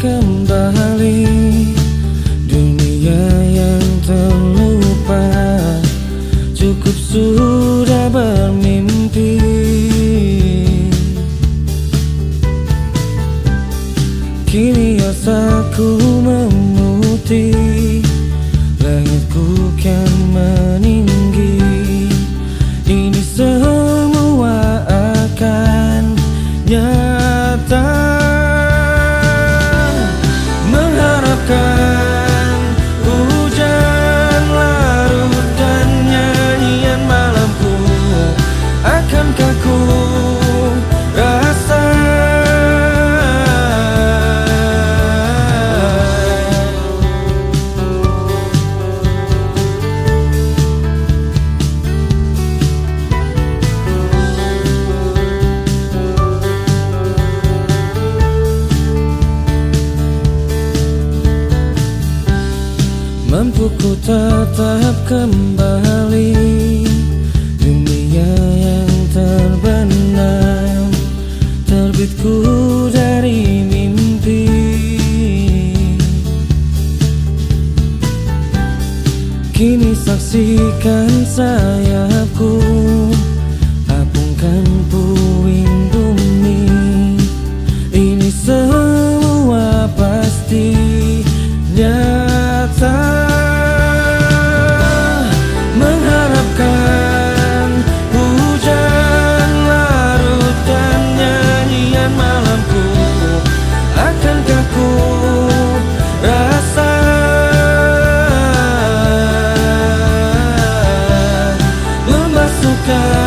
kembali Dunia yang terlupa. Cukup sudah bermimpi. Kini asaku memutih Mampu ku tetap kembali. Dunia yang terbenam Terbitku dari mimpi. Kini saksikan sayapku Hujan larut dan nyanyian malamku. Akankah ku rasa Memasukkan